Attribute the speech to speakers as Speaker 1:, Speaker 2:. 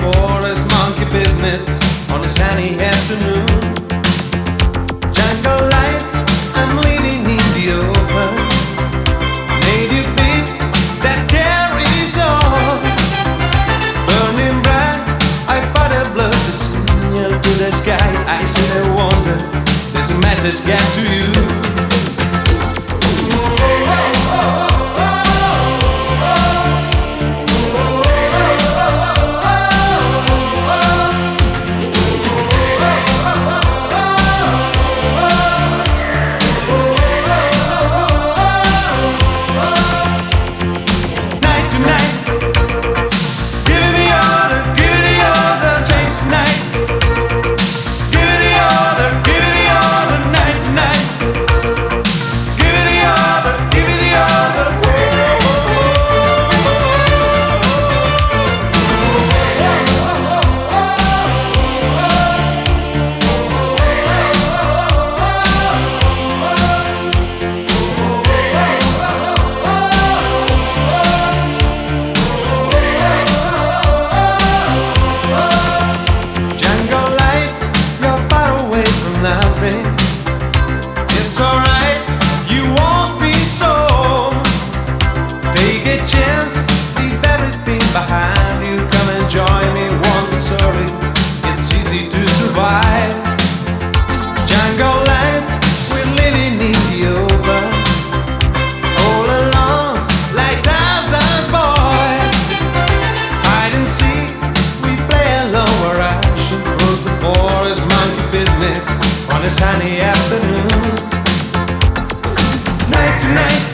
Speaker 1: forest monkey business on a sunny afternoon. Jungle life, I'm living in the open. Native beat that carries on. Burning bright, I fight a blood to signal to the sky. I said, I wonder, there's a message get to you. on a sunny afternoon. Night to night.